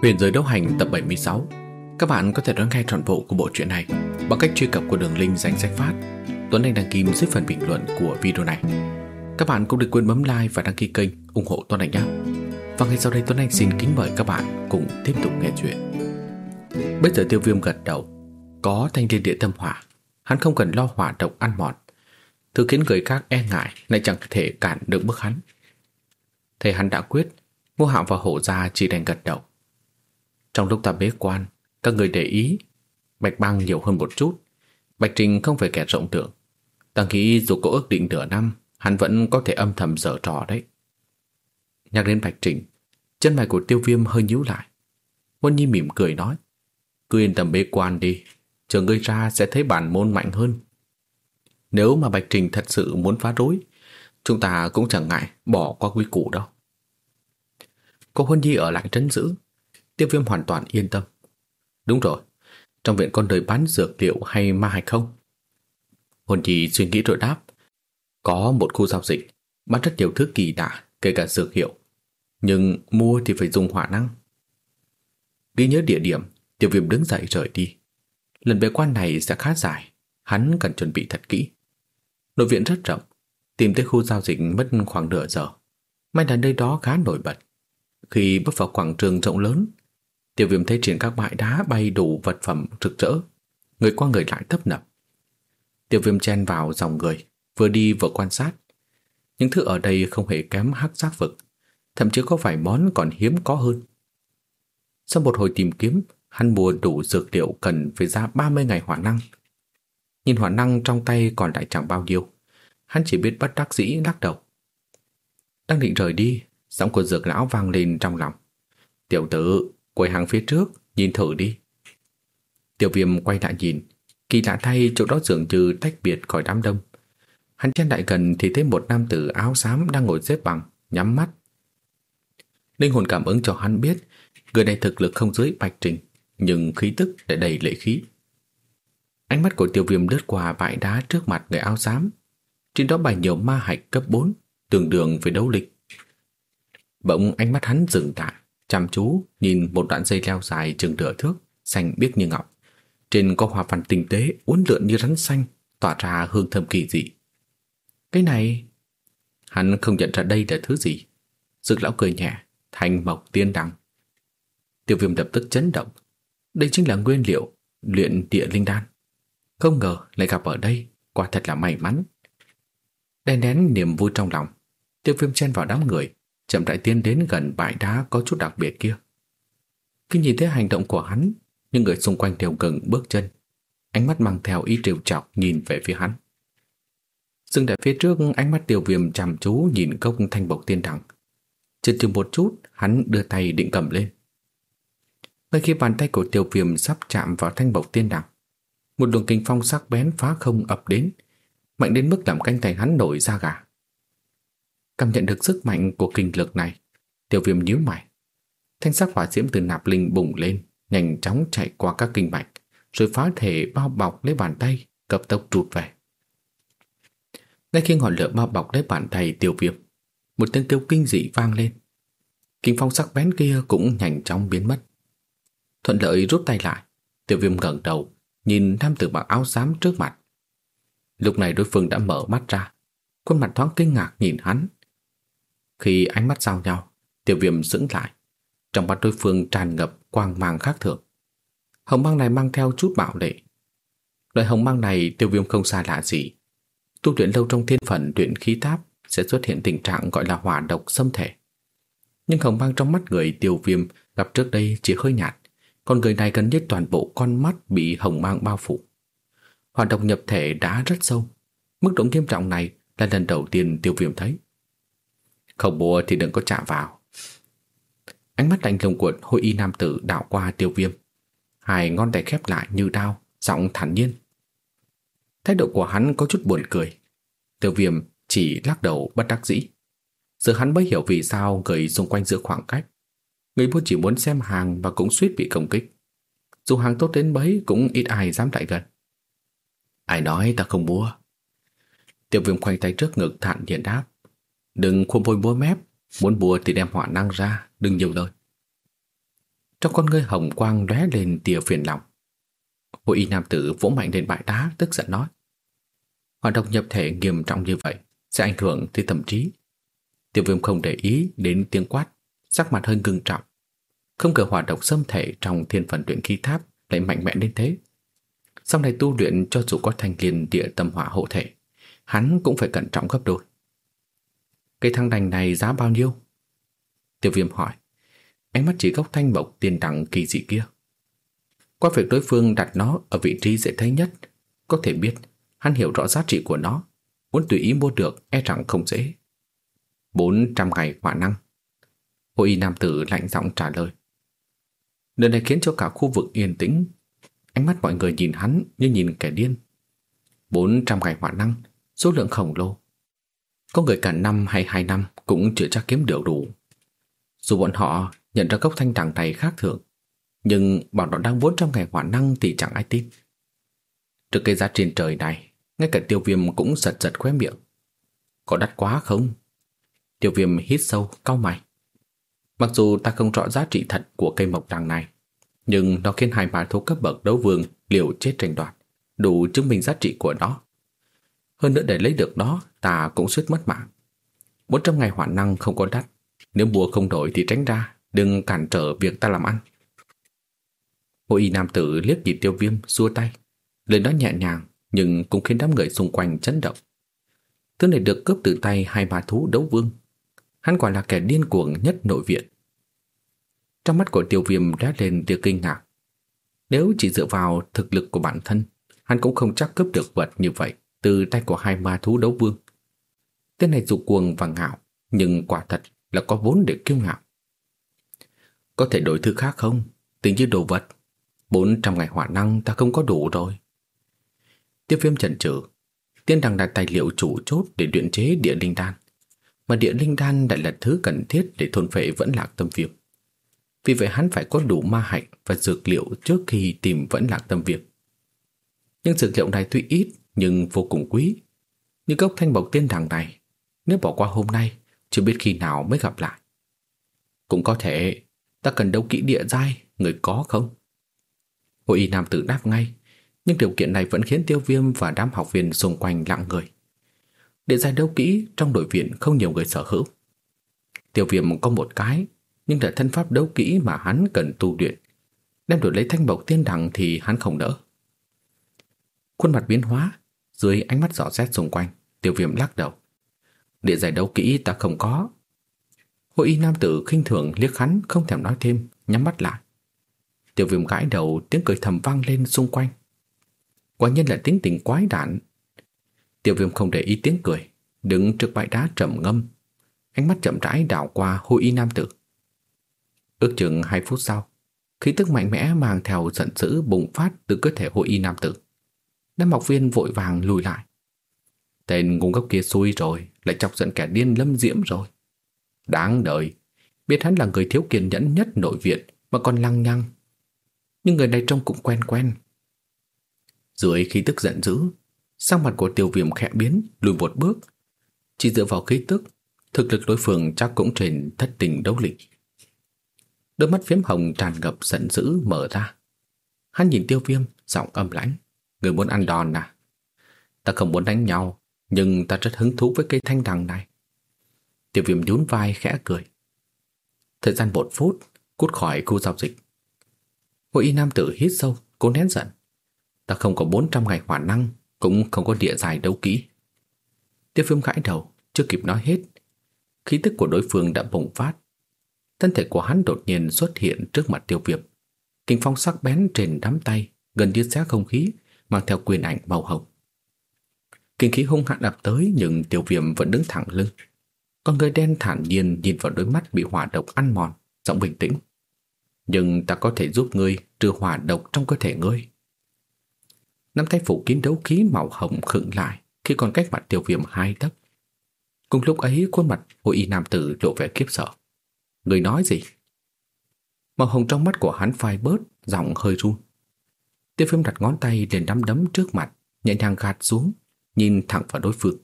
Huyền giới đấu hành tập 76 Các bạn có thể đón nghe trọn bộ của bộ truyện này bằng cách truy cập qua đường link danh sách phát. Tuấn Anh đăng ký dưới phần bình luận của video này. Các bạn cũng đừng quên bấm like và đăng ký kênh ủng hộ Tuấn Anh nhé. Và ngay sau đây, Tuấn Anh xin kính mời các bạn cùng tiếp tục nghe chuyện. Bây giờ tiêu viêm gật đầu. Có thanh liên địa tâm hỏa. Hắn không cần lo hỏa độc ăn mòn. Thứ khiến người khác e ngại lại chẳng thể cản được bước hắn. Thầy hắn đã quyết, Ngô Hạo và Hổ Gia chỉ đành gật đầu trong lúc ta bế quan, các người để ý, Bạch Bang nhiều hơn một chút. Bạch Trình không phải kẻ rộng lượng. Ta nghĩ dù có ước định nửa năm, hắn vẫn có thể âm thầm dở trò đấy. Nhắc đến Bạch Trình, chân mày của tiêu viêm hơi nhíu lại. Huân Nhi mỉm cười nói, cứ yên tâm bế quan đi, chờ ngươi ra sẽ thấy bản môn mạnh hơn. Nếu mà Bạch Trình thật sự muốn phá rối, chúng ta cũng chẳng ngại bỏ qua quy củ đâu. Cô Huân Nhi ở lại trấn giữ, Tiêu viêm hoàn toàn yên tâm. Đúng rồi, trong viện con đời bán dược liệu hay ma hay không? Hồn chỉ suy nghĩ rồi đáp. Có một khu giao dịch, bán rất nhiều thứ kỳ lạ, kể cả dược hiệu. Nhưng mua thì phải dùng hỏa năng. Ghi nhớ địa điểm, tiêu viêm đứng dậy rời đi. Lần bế quan này sẽ khá dài, hắn cần chuẩn bị thật kỹ. Nội viện rất rộng, tìm tới khu giao dịch mất khoảng nửa giờ. May là nơi đó khá nổi bật. Khi bước vào quảng trường rộng lớn, Tiêu viêm thấy trên các bãi đá bay đủ vật phẩm rực rỡ, người qua người lại tấp nập. Tiêu viêm chen vào dòng người, vừa đi vừa quan sát. Những thứ ở đây không hề kém hắc giác vực, thậm chí có vài món còn hiếm có hơn. Sau một hồi tìm kiếm, hắn mua đủ dược liệu cần phải ra 30 ngày hỏa năng. Nhìn hỏa năng trong tay còn lại chẳng bao nhiêu, hắn chỉ biết bất đắc dĩ lắc đầu. Đang định rời đi, giọng của dược lão vang lên trong lòng. Tiểu tử, quầy hàng phía trước, nhìn thử đi. Tiểu viêm quay lại nhìn, kỳ lạ thay chỗ đó dường như tách biệt khỏi đám đông. Hắn chen lại gần thì thấy một nam tử áo xám đang ngồi xếp bằng, nhắm mắt. Linh hồn cảm ứng cho hắn biết người này thực lực không dưới bạch trình, nhưng khí tức lại đầy lệ khí. Ánh mắt của tiêu viêm lướt qua bãi đá trước mặt người áo xám. Trên đó bày nhiều ma hạch cấp 4, tương đương với đấu lịch. Bỗng ánh mắt hắn dừng lại chăm chú nhìn một đoạn dây leo dài chừng nửa thước, xanh biếc như ngọc. Trên có hoa văn tinh tế, uốn lượn như rắn xanh, tỏa ra hương thơm kỳ dị. Cái này... Hắn không nhận ra đây là thứ gì. Dực lão cười nhẹ, thanh mộc tiên đăng. Tiêu viêm lập tức chấn động. Đây chính là nguyên liệu luyện địa linh đan. Không ngờ lại gặp ở đây, quả thật là may mắn. Đen nén niềm vui trong lòng, tiêu viêm chen vào đám người, chậm rãi tiến đến gần bãi đá có chút đặc biệt kia. Khi nhìn thấy hành động của hắn, những người xung quanh đều ngừng bước chân, ánh mắt mang theo ý trêu chọc nhìn về phía hắn. Dừng tại phía trước, ánh mắt tiêu viêm chăm chú nhìn cốc thanh bộc tiên đẳng. Chần chừ một chút, hắn đưa tay định cầm lên. Ngay khi bàn tay của tiêu viêm sắp chạm vào thanh bộc tiên đẳng, một luồng kinh phong sắc bén phá không ập đến, mạnh đến mức làm canh tay hắn nổi da gà. Cảm nhận được sức mạnh của kinh lực này, tiêu viêm nhíu mày. Thanh sắc hỏa diễm từ nạp linh bùng lên, nhanh chóng chạy qua các kinh mạch, rồi phá thể bao bọc lấy bàn tay, cấp tốc trụt về. Ngay khi ngọn lửa bao bọc lấy bàn tay tiêu viêm, một tiếng kêu kinh dị vang lên. Kinh phong sắc bén kia cũng nhanh chóng biến mất. Thuận lợi rút tay lại, tiêu viêm ngẩng đầu, nhìn nam tử mặc áo xám trước mặt. Lúc này đối phương đã mở mắt ra, khuôn mặt thoáng kinh ngạc nhìn hắn, khi ánh mắt giao nhau, tiểu viêm dững lại. Trong mắt đối phương tràn ngập quang mang khác thường. Hồng băng này mang theo chút bạo lệ. Loại hồng băng này tiêu viêm không xa lạ gì. Tu luyện lâu trong thiên phận luyện khí tháp sẽ xuất hiện tình trạng gọi là hỏa độc xâm thể. Nhưng hồng băng trong mắt người tiêu viêm gặp trước đây chỉ hơi nhạt, còn người này gần nhất toàn bộ con mắt bị hồng mang bao phủ. Hỏa độc nhập thể đã rất sâu. Mức độ nghiêm trọng này là lần đầu tiên tiêu viêm thấy. Không mua thì đừng có chạm vào. Ánh mắt lạnh lùng của hội y nam tử đảo qua tiêu viêm. Hai ngón tay khép lại như đao, giọng thản nhiên. Thái độ của hắn có chút buồn cười. Tiêu viêm chỉ lắc đầu bất đắc dĩ. Giờ hắn mới hiểu vì sao người xung quanh giữ khoảng cách. Người mua chỉ muốn xem hàng và cũng suýt bị công kích. Dù hàng tốt đến mấy cũng ít ai dám lại gần. Ai nói ta không mua? Tiêu viêm khoanh tay trước ngực thản nhiên đáp. Đừng khuôn vôi búa mép, muốn bùa thì đem hỏa năng ra, đừng nhiều lời. Trong con ngươi hồng quang lóe lên tia phiền lòng. Hội y nam tử vỗ mạnh lên bãi đá, tức giận nói. Hỏa độc nhập thể nghiêm trọng như vậy sẽ ảnh hưởng tới tâm trí. Tiêu viêm không để ý đến tiếng quát, sắc mặt hơi ngưng trọng. Không ngờ hỏa độc xâm thể trong thiên phần luyện khí tháp lại mạnh mẽ đến thế. Sau này tu luyện cho dù có thành liền địa tâm hỏa hộ thể, hắn cũng phải cẩn trọng gấp đôi. Cây thăng đành này giá bao nhiêu? Tiêu viêm hỏi. Ánh mắt chỉ góc thanh mộc tiền đẳng kỳ dị kia. Qua việc đối phương đặt nó ở vị trí dễ thấy nhất, có thể biết hắn hiểu rõ giá trị của nó, muốn tùy ý mua được e rằng không dễ. 400 ngày hỏa năng. Hội y nam tử lạnh giọng trả lời. Điều này khiến cho cả khu vực yên tĩnh. Ánh mắt mọi người nhìn hắn như nhìn kẻ điên. 400 ngày hỏa năng, số lượng khổng lồ. Có người cả năm hay hai năm cũng chưa chắc kiếm được đủ. Dù bọn họ nhận ra cốc thanh đằng này khác thường, nhưng bọn nó đang 400 ngày hỏa năng thì chẳng ai tin. Trước cái giá trên trời này, ngay cả tiêu viêm cũng giật giật khóe miệng. Có đắt quá không? Tiêu viêm hít sâu, cau mày. Mặc dù ta không rõ giá trị thật của cây mộc đằng này, nhưng nó khiến hai mã thú cấp bậc đấu vương liều chết tranh đoạt, đủ chứng minh giá trị của nó. Hơn nữa để lấy được nó, ta cũng suýt mất mạng. 400 ngày hỏa năng không có đắt, nếu mua không đổi thì tránh ra, đừng cản trở việc ta làm ăn. Hội y nam tử liếc nhìn tiêu viêm, xua tay. Lời nói nhẹ nhàng, nhưng cũng khiến đám người xung quanh chấn động. Thứ này được cướp từ tay hai bà thú đấu vương. Hắn quả là kẻ điên cuồng nhất nội viện. Trong mắt của tiêu viêm đã lên tia kinh ngạc. Nếu chỉ dựa vào thực lực của bản thân, hắn cũng không chắc cướp được vật như vậy từ tay của hai ma thú đấu vương. Tên này dù cuồng và ngạo, nhưng quả thật là có vốn để kiêu ngạo. Có thể đổi thứ khác không? Tình như đồ vật. 400 ngày hỏa năng ta không có đủ rồi. Tiếp viêm chần chừ Tiên đằng đặt tài liệu chủ chốt để luyện chế địa linh đan. Mà địa linh đan lại là thứ cần thiết để thôn phệ vẫn lạc tâm viêm. Vì vậy hắn phải có đủ ma hạnh và dược liệu trước khi tìm vẫn lạc tâm viêm. Nhưng dược liệu này tuy ít nhưng vô cùng quý. Như gốc thanh bộc tiên đằng này, nếu bỏ qua hôm nay, chưa biết khi nào mới gặp lại. Cũng có thể ta cần đấu kỹ địa giai, người có không? Hội y nam tử đáp ngay, nhưng điều kiện này vẫn khiến tiêu viêm và đám học viên xung quanh lặng người. Địa giai đấu kỹ trong đội viện không nhiều người sở hữu. Tiêu viêm có một cái, nhưng là thân pháp đấu kỹ mà hắn cần tu luyện. Đem đổi lấy thanh bộc tiên đằng thì hắn không đỡ. Khuôn mặt biến hóa, dưới ánh mắt dò xét xung quanh, tiêu viêm lắc đầu. Địa giải đấu kỹ ta không có. Hội y nam tử khinh thường liếc hắn không thèm nói thêm, nhắm mắt lại. Tiêu viêm gãi đầu tiếng cười thầm vang lên xung quanh. Quả nhiên là tính tình quái đản. Tiêu viêm không để ý tiếng cười, đứng trước bãi đá trầm ngâm. Ánh mắt chậm rãi đảo qua hội y nam tử. Ước chừng hai phút sau, khí tức mạnh mẽ mang theo giận dữ bùng phát từ cơ thể hội y nam tử. Đám học viên vội vàng lùi lại. Tên ngu ngốc kia xui rồi, lại chọc giận kẻ điên lâm diễm rồi. Đáng đời, biết hắn là người thiếu kiên nhẫn nhất nội viện mà còn lăng nhăng. Nhưng người này trông cũng quen quen. Dưới khí tức giận dữ, sắc mặt của tiêu viêm khẽ biến, lùi một bước. Chỉ dựa vào khí tức, thực lực đối phương chắc cũng trên thất tình đấu lịch. Đôi mắt phiếm hồng tràn ngập giận dữ mở ra. Hắn nhìn tiêu viêm, giọng âm lãnh. Người muốn ăn đòn à? Ta không muốn đánh nhau, nhưng ta rất hứng thú với cây thanh đằng này. Tiểu viêm nhún vai khẽ cười. Thời gian một phút, cút khỏi khu giao dịch. Hội y nam tử hít sâu, cố nén giận. Ta không có 400 ngày hỏa năng, cũng không có địa dài đấu kỹ. Tiêu viêm gãi đầu, chưa kịp nói hết. Khí tức của đối phương đã bùng phát. Thân thể của hắn đột nhiên xuất hiện trước mặt tiêu viêm. Kinh phong sắc bén trên đám tay, gần như xé không khí, mang theo quyền ảnh màu hồng. Kinh khí hung hãn đập tới nhưng tiểu viêm vẫn đứng thẳng lưng. Con người đen thản nhiên nhìn vào đôi mắt bị hỏa độc ăn mòn, giọng bình tĩnh. Nhưng ta có thể giúp ngươi trừ hỏa độc trong cơ thể ngươi. Nắm tay phủ kín đấu khí màu hồng khựng lại khi còn cách mặt tiểu viêm hai tấc. Cùng lúc ấy khuôn mặt hội y nam tử lộ vẻ kiếp sợ. Người nói gì? Màu hồng trong mắt của hắn phai bớt, giọng hơi run. Tiêu phim đặt ngón tay lên đắm đấm trước mặt, nhẹ nhàng gạt xuống, nhìn thẳng vào đối phương.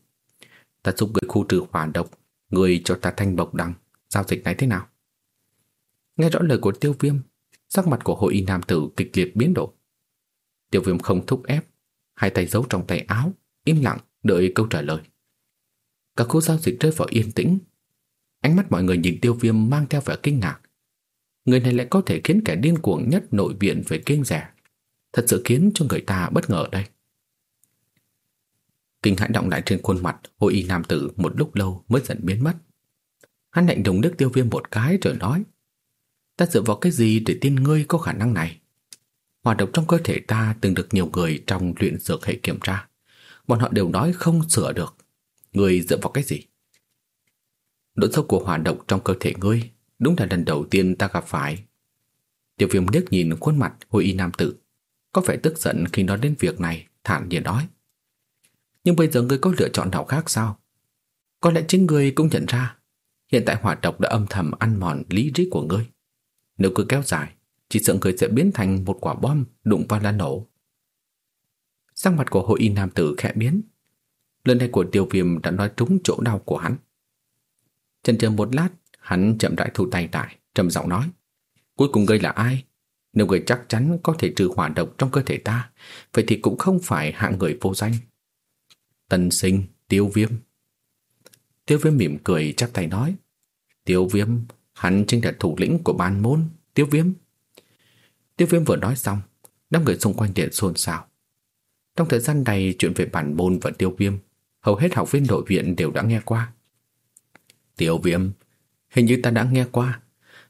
Ta giúp người khu trừ hỏa độc, người cho ta thanh bộc đằng, giao dịch này thế nào? Nghe rõ lời của tiêu viêm, Sắc mặt của hội y nam tử kịch liệt biến đổi. Tiêu viêm không thúc ép, hai tay giấu trong tay áo, im lặng đợi câu trả lời. Cả khu giao dịch rơi vào yên tĩnh. Ánh mắt mọi người nhìn tiêu viêm mang theo vẻ kinh ngạc. Người này lại có thể khiến kẻ điên cuồng nhất nội viện về kinh rẻ. Thật sự khiến cho người ta bất ngờ đây. Kinh hãi động lại trên khuôn mặt hội y nam tử một lúc lâu mới dần biến mất. Hắn lạnh đồng đức tiêu viêm một cái rồi nói, Ta dựa vào cái gì để tin ngươi có khả năng này? Hòa độc trong cơ thể ta từng được nhiều người trong luyện dược hệ kiểm tra. Bọn họ đều nói không sửa được. Ngươi dựa vào cái gì? Độ sâu của hòa độc trong cơ thể ngươi đúng là lần đầu tiên ta gặp phải. Tiêu viêm liếc nhìn khuôn mặt hội y nam tử. Có vẻ tức giận khi nói đến việc này, thản nhiên nói. Nhưng bây giờ ngươi có lựa chọn nào khác sao? Có lẽ chính ngươi cũng nhận ra Hiện tại hỏa độc đã âm thầm ăn mòn lý trí của ngươi. Nếu cứ kéo dài Chỉ sợ ngươi sẽ biến thành một quả bom Đụng vào là nổ. Sắc mặt của hội y nam tử khẽ biến. Lần này của tiêu viêm đã nói trúng chỗ đau của hắn. Chần chờ một lát Hắn chậm rãi thu tay lại trầm giọng nói. Cuối cùng ngươi là ai? Nếu người chắc chắn có thể trừ hỏa độc trong cơ thể ta Vậy thì cũng không phải hạng người vô danh. Tân sinh, tiêu viêm. Tiêu viêm mỉm cười chắp tay nói Tiêu viêm, hắn chính là thủ lĩnh của ban môn Tiêu viêm. Tiêu viêm vừa nói xong Đám người xung quanh điện xôn xao. Trong thời gian này chuyện về bản môn và tiêu viêm Hầu hết học viên nội viện đều đã nghe qua. Tiêu viêm Hình như ta đã nghe qua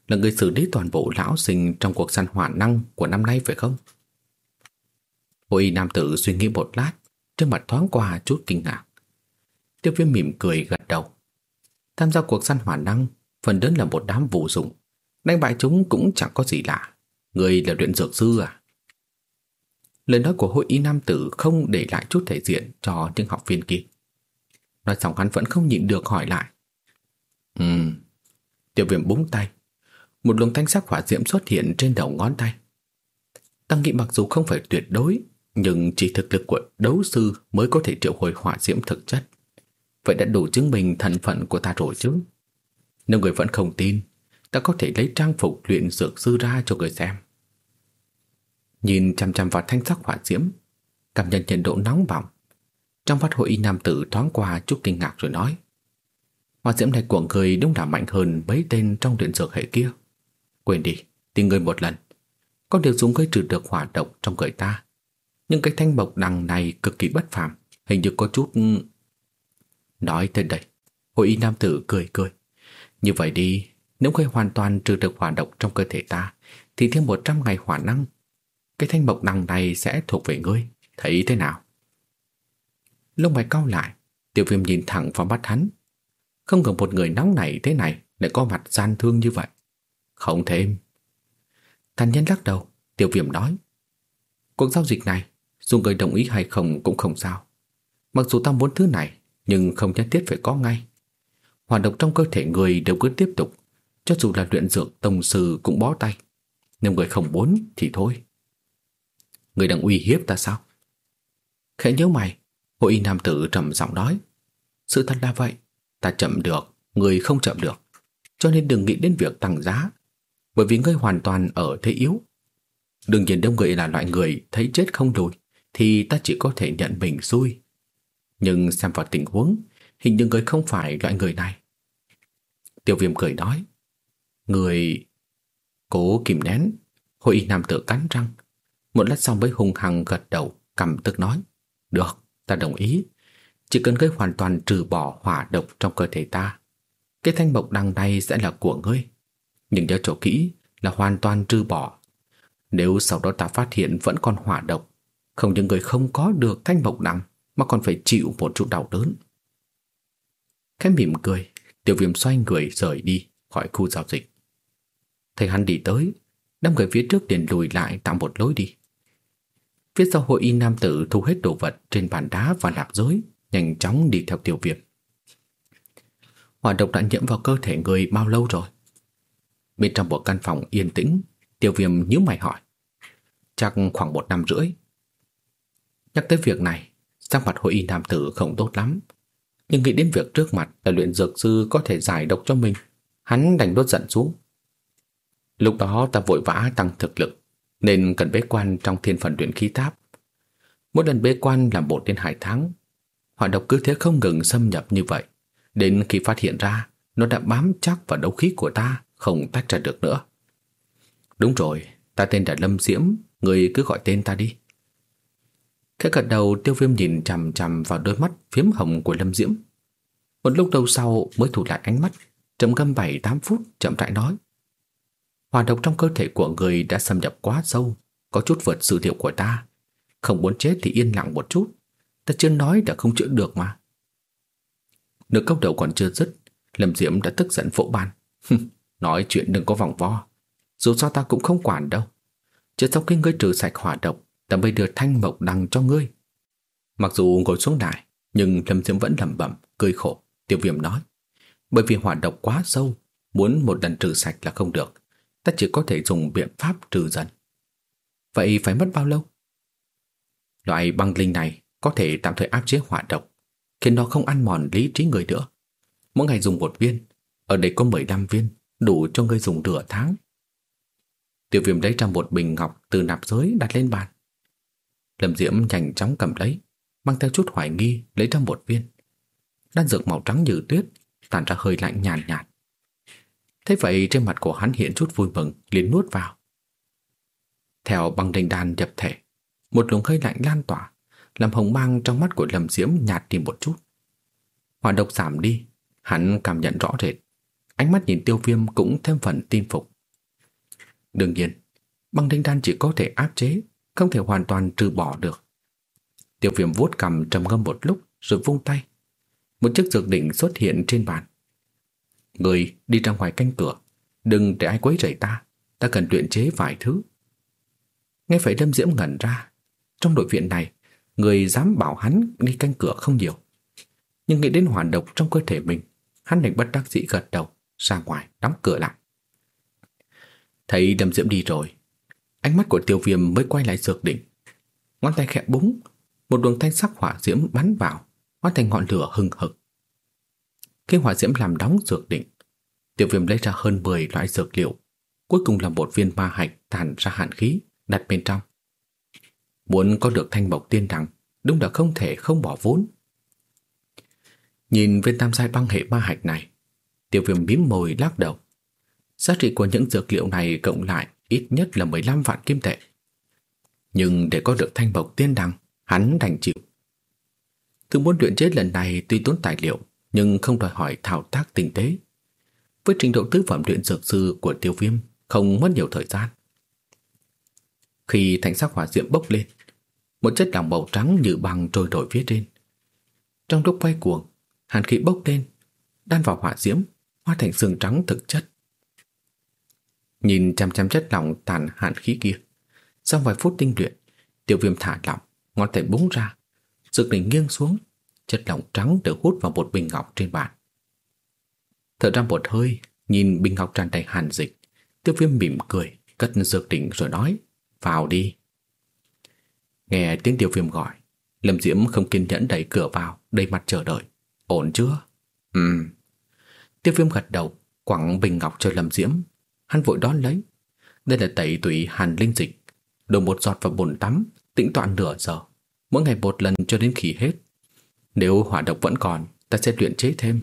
là người xử lý toàn bộ lão sinh Trong cuộc săn hỏa năng của năm nay phải không Hội nam tử suy nghĩ một lát Trên mặt thoáng qua chút kinh ngạc Tiếp viên mỉm cười gật đầu. Tham gia cuộc săn hỏa năng, phần lớn là một đám vô dụng. Đánh bại chúng cũng chẳng có gì lạ. Người là luyện dược sư à? Lời nói của hội y nam tử không để lại chút thể diện cho những học viên kia. Nói xong hắn vẫn không nhịn được hỏi lại. Ừm. Tiểu viêm búng tay. Một luồng thanh sắc hỏa diễm xuất hiện trên đầu ngón tay. Tăng nghị mặc dù không phải tuyệt đối, nhưng chỉ thực lực của đấu sư mới có thể triệu hồi hỏa diễm thực chất. Vậy đã đủ chứng minh thân phận của ta rồi chứ Nếu người vẫn không tin Ta có thể lấy trang phục luyện dược sư ra cho người xem Nhìn chăm chăm vào thanh sắc hỏa diễm Cảm nhận nhiệt độ nóng bỏng Trong phát hội y nam tử thoáng qua chút kinh ngạc rồi nói Hỏa diễm này của người đúng là mạnh hơn mấy tên trong luyện dược hệ kia Quên đi, tìm người một lần Có điều dùng gây trừ được hỏa độc trong người ta Nhưng cái thanh bộc đằng này cực kỳ bất phàm Hình như có chút Nói tới đây, hội y nam tử cười cười. Như vậy đi, nếu ngươi hoàn toàn trừ được hỏa độc trong cơ thể ta, thì thêm 100 ngày hỏa năng. Cái thanh mộc đằng này sẽ thuộc về ngươi, thấy thế nào? Lông mày cau lại, tiểu viêm nhìn thẳng vào mắt hắn. Không ngờ một người nóng nảy thế này lại có mặt gian thương như vậy. Không thêm. Thành nhân lắc đầu, tiểu viêm nói. Cuộc giao dịch này, dù người đồng ý hay không cũng không sao. Mặc dù ta muốn thứ này, nhưng không nhất thiết phải có ngay. Hoạt động trong cơ thể người đều cứ tiếp tục, cho dù là luyện dược tông sư cũng bó tay. Nếu người không muốn thì thôi. Người đang uy hiếp ta sao? Khẽ nhớ mày, hội y nam tử trầm giọng nói. Sự thật là vậy, ta chậm được, người không chậm được. Cho nên đừng nghĩ đến việc tăng giá, bởi vì ngươi hoàn toàn ở thế yếu. Đương nhiên đông người là loại người thấy chết không lùi, thì ta chỉ có thể nhận mình xui. Nhưng xem vào tình huống Hình như người không phải loại người này. Tiêu viêm cười nói Người Cố kìm nén. Hội y nam tử cắn răng. Một lát sau mới hung hăng gật đầu Cầm tức nói Được, ta đồng ý. Chỉ cần ngươi hoàn toàn trừ bỏ hỏa độc trong cơ thể ta Cái thanh mộc đằng này sẽ là của ngươi. Nhưng nhớ chỗ kỹ là hoàn toàn trừ bỏ Nếu sau đó ta phát hiện vẫn còn hỏa độc Không những người không có được thanh mộc đằng mà còn phải chịu một chút đau đớn. Khẽ mỉm cười, tiểu viêm xoay người rời đi khỏi khu giao dịch. Thấy hắn đi tới, đâm người phía trước liền lùi lại tạo một lối đi. Phía sau hội y nam tử thu hết đồ vật trên bàn đá và lạp dối nhanh chóng đi theo tiểu viêm. Hỏa độc đã nhiễm vào cơ thể người bao lâu rồi? Bên trong một căn phòng yên tĩnh, tiêu viêm nhíu mày hỏi. Chắc khoảng một năm rưỡi. Nhắc tới việc này, Sắc mặt hội y nam tử không tốt lắm Nhưng nghĩ đến việc trước mặt là luyện dược sư có thể giải độc cho mình Hắn đành đốt giận xuống Lúc đó ta vội vã tăng thực lực, nên cần bế quan trong thiên phần luyện khí tháp. Mỗi lần bế quan làm một đến hai tháng, hỏa độc cứ thế không ngừng xâm nhập như vậy. Đến khi phát hiện ra, nó đã bám chắc vào đấu khí của ta, không tách ra được nữa. Đúng rồi, ta tên là Lâm Diễm, người cứ gọi tên ta đi. Khẽ gật đầu tiêu viêm nhìn chằm chằm vào đôi mắt phiếm hồng của Lâm Diễm. Một lúc lâu sau mới thủ lại ánh mắt, trầm ngâm 7-8 phút chậm rãi nói. hoạt độc trong cơ thể của người đã xâm nhập quá sâu, có chút vượt sự liệu của ta. Không muốn chết thì yên lặng một chút. Ta chưa nói đã không chữa được mà. Nước cốc đầu còn chưa dứt, Lâm Diễm đã tức giận phổ bàn. nói chuyện đừng có vòng vo. Dù sao ta cũng không quản đâu. Chứ sau khi ngươi trừ sạch hỏa độc, ta mới đưa thanh mộc đằng cho ngươi. Mặc dù ngồi xuống đài, nhưng Lâm Diễm vẫn lẩm bẩm, cười khổ. Tiêu viêm nói. Bởi vì hỏa độc quá sâu, muốn một lần trừ sạch là không được ta chỉ có thể dùng biện pháp trừ dần. Vậy phải mất bao lâu? Loại băng linh này có thể tạm thời áp chế hỏa độc, khiến nó không ăn mòn lý trí người nữa. Mỗi ngày dùng một viên, ở đây có 15 viên, đủ cho ngươi dùng nửa tháng. Tiểu viêm lấy ra một bình ngọc từ nạp giới đặt lên bàn. Lâm Diễm nhanh chóng cầm lấy, mang theo chút hoài nghi lấy ra một viên. Đan dược màu trắng như tuyết, tản ra hơi lạnh nhàn nhạt, nhạt. Thế vậy trên mặt của hắn hiện chút vui mừng liền nuốt vào. Theo băng đinh đan nhập thể, một luồng hơi lạnh lan tỏa, làm hồng mang trong mắt của Lâm Diễm nhạt đi một chút. Hỏa độc giảm đi, hắn cảm nhận rõ rệt. Ánh mắt nhìn tiêu viêm cũng thêm phần tin phục. Đương nhiên, băng đinh đan chỉ có thể áp chế, không thể hoàn toàn trừ bỏ được. Tiêu viêm vuốt cầm trầm ngâm một lúc rồi vung tay. Một chiếc dược đỉnh xuất hiện trên bàn. Người đi ra ngoài canh cửa Đừng để ai quấy rầy ta Ta cần luyện chế vài thứ Nghe phải Lâm Diễm ngẩn ra Trong đội viện này Người dám bảo hắn đi canh cửa không nhiều Nhưng nghĩ đến hoàn độc trong cơ thể mình Hắn đành bất đắc dĩ gật đầu ra ngoài đóng cửa lại Thấy Lâm Diễm đi rồi Ánh mắt của tiêu viêm mới quay lại dược đỉnh Ngón tay khẽ búng Một luồng thanh sắc hỏa diễm bắn vào Hóa thành ngọn lửa hừng hực khi hỏa diễm làm đóng dược đỉnh tiểu viêm lấy ra hơn 10 loại dược liệu, cuối cùng là một viên ma hạch tàn ra hạn khí đặt bên trong. Muốn có được thanh mộc tiên đẳng, đúng là không thể không bỏ vốn. Nhìn viên tam sai băng hệ ma hạch này, tiểu viêm bím môi lắc đầu. Giá trị của những dược liệu này cộng lại ít nhất là 15 vạn kim tệ. Nhưng để có được thanh bộc tiên đăng, hắn đành chịu. Thứ muốn luyện chế lần này tuy tốn tài liệu, nhưng không đòi hỏi thao tác tinh tế. Với trình độ tứ phẩm luyện dược sư của tiêu viêm, không mất nhiều thời gian. Khi thành sắc hỏa diễm bốc lên, một chất lỏng màu trắng như băng trôi nổi phía trên. Trong lúc quay cuồng, hàn khí bốc lên, đan vào hỏa diễm, hóa thành xương trắng thực chất. Nhìn chăm chăm chất lỏng tàn hạn khí kia, sau vài phút tinh luyện, tiểu viêm thả lỏng, ngón tay búng ra, dược đỉnh nghiêng xuống, chất lỏng trắng được hút vào một bình ngọc trên bàn. Thở ra một hơi, nhìn bình ngọc tràn đầy hàn dịch, tiêu viêm mỉm cười, cất dược đỉnh rồi nói, vào đi. Nghe tiếng tiêu viêm gọi, Lâm Diễm không kiên nhẫn đẩy cửa vào, đầy mặt chờ đợi. Ổn chưa? Ừm. Tiêu viêm gật đầu, quẳng bình ngọc cho Lâm Diễm. Hắn vội đón lấy. Đây là tẩy tủy hàn linh dịch. Đổ một giọt vào bồn tắm, tĩnh toàn nửa giờ. Mỗi ngày một lần cho đến khi hết. Nếu hỏa độc vẫn còn, ta sẽ luyện chế thêm.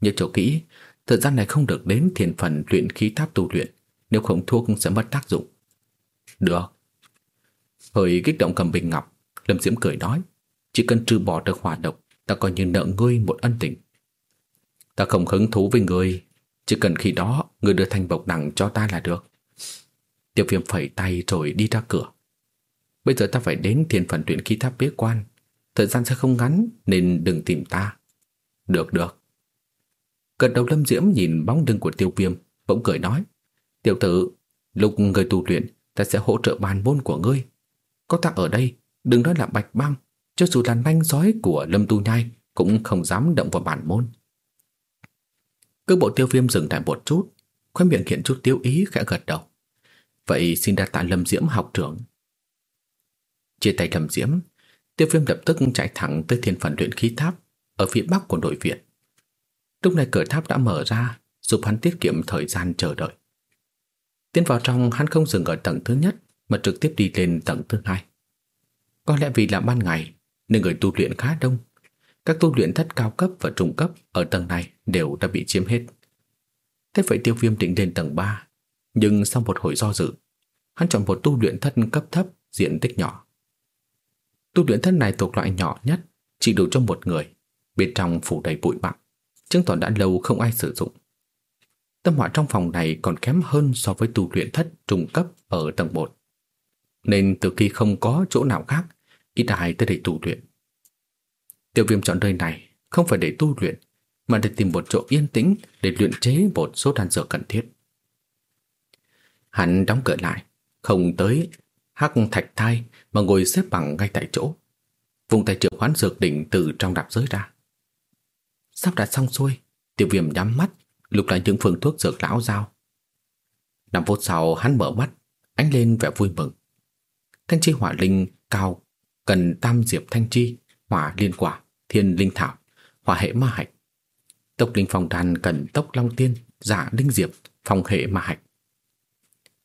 Nhớ chỗ kỹ, thời gian này không được đến thiền phần luyện khí tháp tu luyện, nếu không thuốc sẽ mất tác dụng. Được. Hơi kích động cầm bình ngọc, Lâm Diễm cười nói, chỉ cần trừ bỏ được hỏa độc, ta coi như nợ ngươi một ân tình. Ta không hứng thú với người chỉ cần khi đó người đưa thanh bộc đẳng cho ta là được. Tiêu viêm phẩy tay rồi đi ra cửa. Bây giờ ta phải đến thiên phần tuyển khí tháp bế quan, Thời gian sẽ không ngắn Nên đừng tìm ta. Được được. Cật đầu lâm diễm nhìn bóng lưng của tiêu viêm Bỗng cười nói. Tiểu tử Lúc người tu luyện Ta sẽ hỗ trợ bàn môn của ngươi. Có ta ở đây Đừng nói là bạch băng. Cho dù là nanh giói của lâm tu nhai Cũng không dám động vào bản môn. Cước bộ tiêu viêm dừng lại một chút Khoe miệng hiện chút tiêu ý, khẽ gật đầu Vậy xin đặt tạ lâm diễm học trưởng Chia tay lâm diễm, Tiêu viêm lập tức chạy thẳng tới thiên phần luyện khí tháp ở phía bắc của nội viện. Lúc này cửa tháp đã mở ra, giúp hắn tiết kiệm thời gian chờ đợi. Tiến vào trong, hắn không dừng ở tầng thứ nhất, mà trực tiếp đi lên tầng thứ hai. Có lẽ vì là ban ngày, nên người tu luyện khá đông. Các tu luyện thất cao cấp và trung cấp ở tầng này đều đã bị chiếm hết. Thế vậy tiêu viêm định lên tầng 3 Nhưng sau một hồi do dự Hắn chọn một tu luyện thất cấp thấp Diện tích nhỏ Tu luyện thất này thuộc loại nhỏ nhất Chỉ đủ cho một người Bên trong phủ đầy bụi bặm Chứng tỏ đã lâu không ai sử dụng Tâm hỏa trong phòng này còn kém hơn so với tu luyện thất trung cấp ở tầng 1. Nên từ khi không có chỗ nào khác, ít ai tới để tu luyện. Tiêu viêm chọn nơi này không phải để tu luyện, mà để tìm một chỗ yên tĩnh để luyện chế một số đan dược cần thiết. Hắn đóng cửa lại, không tới hắc thạch thai mà ngồi xếp bằng ngay tại chỗ. Vùng tay triệu hoán dược đỉnh từ trong đạp giới ra. Sắp đặt xong xuôi, tiêu viêm nhắm mắt, lục lại những phương thuốc dược lão giao. Năm phút sau hắn mở mắt, ánh lên vẻ vui mừng. Thanh chi hỏa linh cao cần tam diệp thanh chi, hỏa liên quả, thiên linh thảo, hỏa hệ ma hạch. Tốc linh phòng đan cần tốc long tiên, giả linh diệp, phòng hệ ma hạch.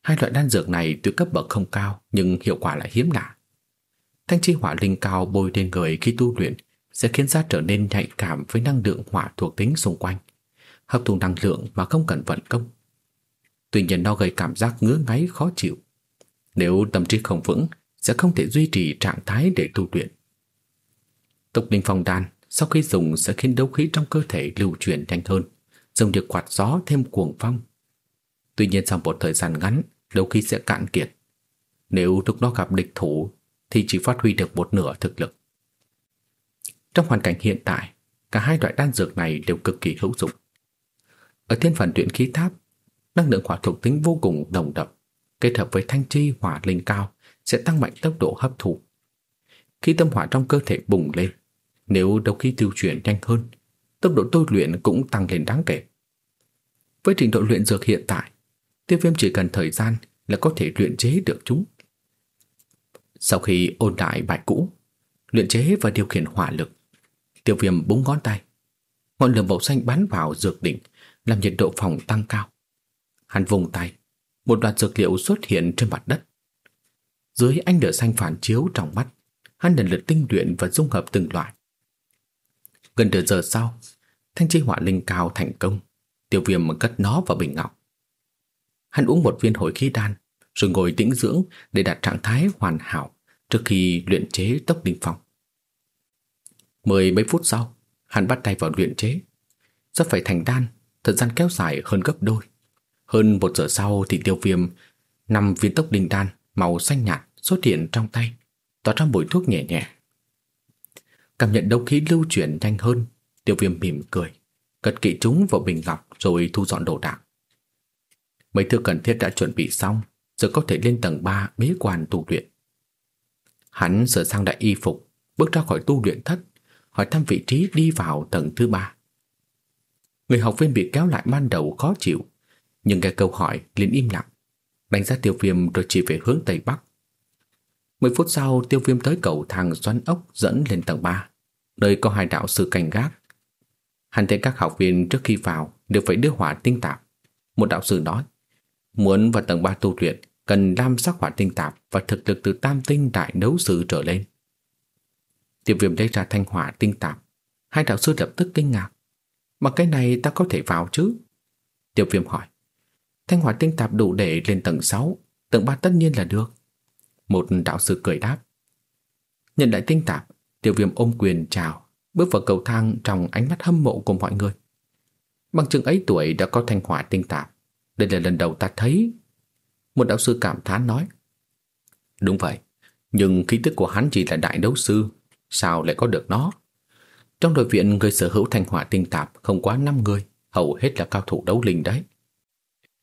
Hai loại đan dược này tuy cấp bậc không cao nhưng hiệu quả lại hiếm lạ. Thanh chi hỏa linh cao bôi lên người khi tu luyện sẽ khiến da trở nên nhạy cảm với năng lượng hỏa thuộc tính xung quanh, hấp thụ năng lượng mà không cần vận công. Tuy nhiên nó gây cảm giác ngứa ngáy khó chịu. Nếu tâm trí không vững, sẽ không thể duy trì trạng thái để tu luyện. Tục linh phong đan sau khi dùng sẽ khiến đấu khí trong cơ thể lưu chuyển nhanh hơn, dùng việc quạt gió thêm cuồng phong. Tuy nhiên sau một thời gian ngắn, đấu khí sẽ cạn kiệt. Nếu lúc đó gặp địch thủ thì chỉ phát huy được một nửa thực lực. Trong hoàn cảnh hiện tại, cả hai loại đan dược này đều cực kỳ hữu dụng. Ở thiên phần luyện khí tháp, năng lượng hỏa thuộc tính vô cùng đồng đậm, kết hợp với thanh chi hỏa linh cao sẽ tăng mạnh tốc độ hấp thụ. Khi tâm hỏa trong cơ thể bùng lên, nếu đấu khí tiêu chuyển nhanh hơn, tốc độ tôi luyện cũng tăng lên đáng kể. Với trình độ luyện dược hiện tại, tiêu viêm chỉ cần thời gian là có thể luyện chế được chúng. Sau khi ôn lại bài cũ, luyện chế và điều khiển hỏa lực, tiêu viêm búng ngón tay. Ngọn lửa màu xanh bắn vào dược đỉnh, làm nhiệt độ phòng tăng cao. Hắn vùng tay, một đoạn dược liệu xuất hiện trên mặt đất. Dưới ánh lửa xanh phản chiếu trong mắt, hắn lần lượt tinh luyện và dung hợp từng loại. Gần nửa giờ sau, thanh chi hỏa linh cao thành công, tiêu viêm cất nó vào bình ngọc. Hắn uống một viên hồi khí đan, rồi ngồi tĩnh dưỡng để đạt trạng thái hoàn hảo trước khi luyện chế tốc linh phong. Mười mấy phút sau, hắn bắt tay vào luyện chế. rất phải thành đan, thời gian kéo dài hơn gấp đôi. Hơn một giờ sau thì tiêu viêm năm viên tốc linh đan màu xanh nhạt xuất hiện trong tay, tỏa ra mùi thuốc nhẹ nhẹ. Cảm nhận đấu khí lưu chuyển nhanh hơn, tiêu viêm mỉm cười, cất kỹ chúng vào bình ngọc rồi thu dọn đồ đạc. Mấy thứ cần thiết đã chuẩn bị xong, giờ có thể lên tầng 3 bế quan tu luyện. Hắn sửa sang đại y phục, bước ra khỏi tu luyện thất, hỏi thăm vị trí đi vào tầng thứ ba. Người học viên bị kéo lại ban đầu khó chịu, nhưng nghe câu hỏi liền im lặng, đánh giá tiêu viêm rồi chỉ về hướng tây bắc. Mười phút sau, tiêu viêm tới cầu thang xoắn ốc dẫn lên tầng 3 Nơi có hai đạo sư canh gác. Hắn thấy các học viên trước khi vào Đều phải đưa hỏa tinh tạp. Một đạo sư nói, Muốn vào tầng 3 tu luyện, Cần lam sắc hỏa tinh tạp Và thực lực từ tam tinh đại đấu sư trở lên. Tiêu viêm lấy ra thanh hỏa tinh tạp. Hai đạo sư lập tức kinh ngạc. Mà cái này ta có thể vào chứ? Tiêu viêm hỏi. Thanh hỏa tinh tạp đủ để lên tầng 6 Tầng 3 tất nhiên là được một đạo sư cười đáp. Nhận lại tinh tạp, tiểu viêm ôm quyền chào, bước vào cầu thang trong ánh mắt hâm mộ của mọi người. Bằng chứng ấy tuổi đã có thanh hỏa tinh tạp. Đây là lần đầu ta thấy. Một đạo sư cảm thán nói. Đúng vậy, nhưng khí tức của hắn chỉ là đại đấu sư, sao lại có được nó? Trong đội viện người sở hữu thanh hỏa tinh tạp không quá 5 người, hầu hết là cao thủ đấu linh đấy.